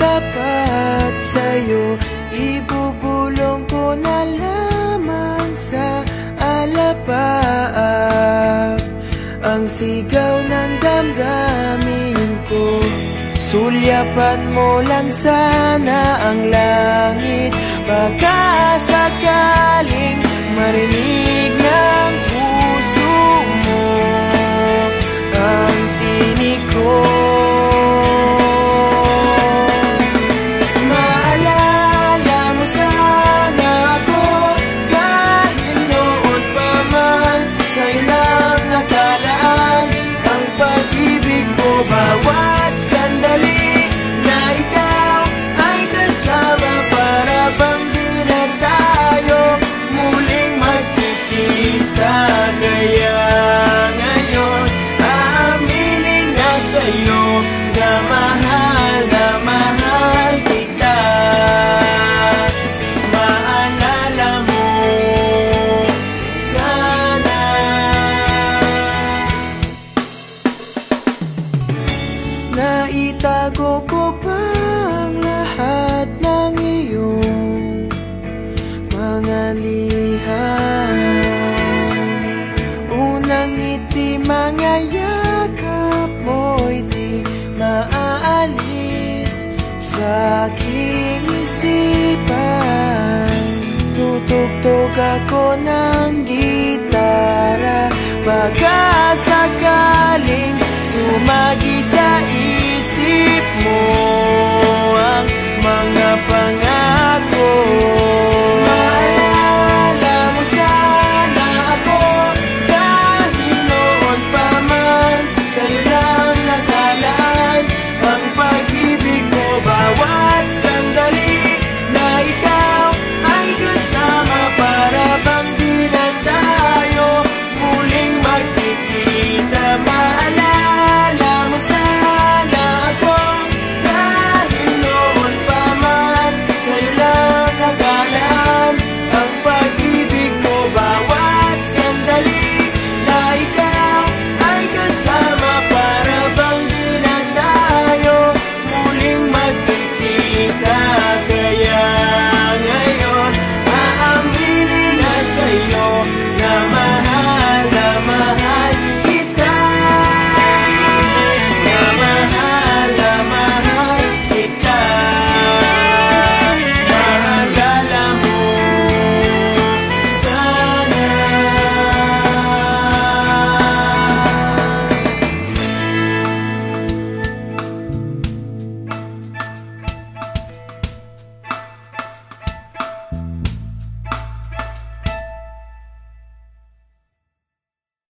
tapat sa'yo. Ibubulong ko na lamang sa alapaap Ang sigaw ng damdamin ko. Sulyapan mo lang sana ang langit. Baka sakaling Tugtog ako ng gitara. Baka sakaling sumagi sa isip mo Ang mga pang am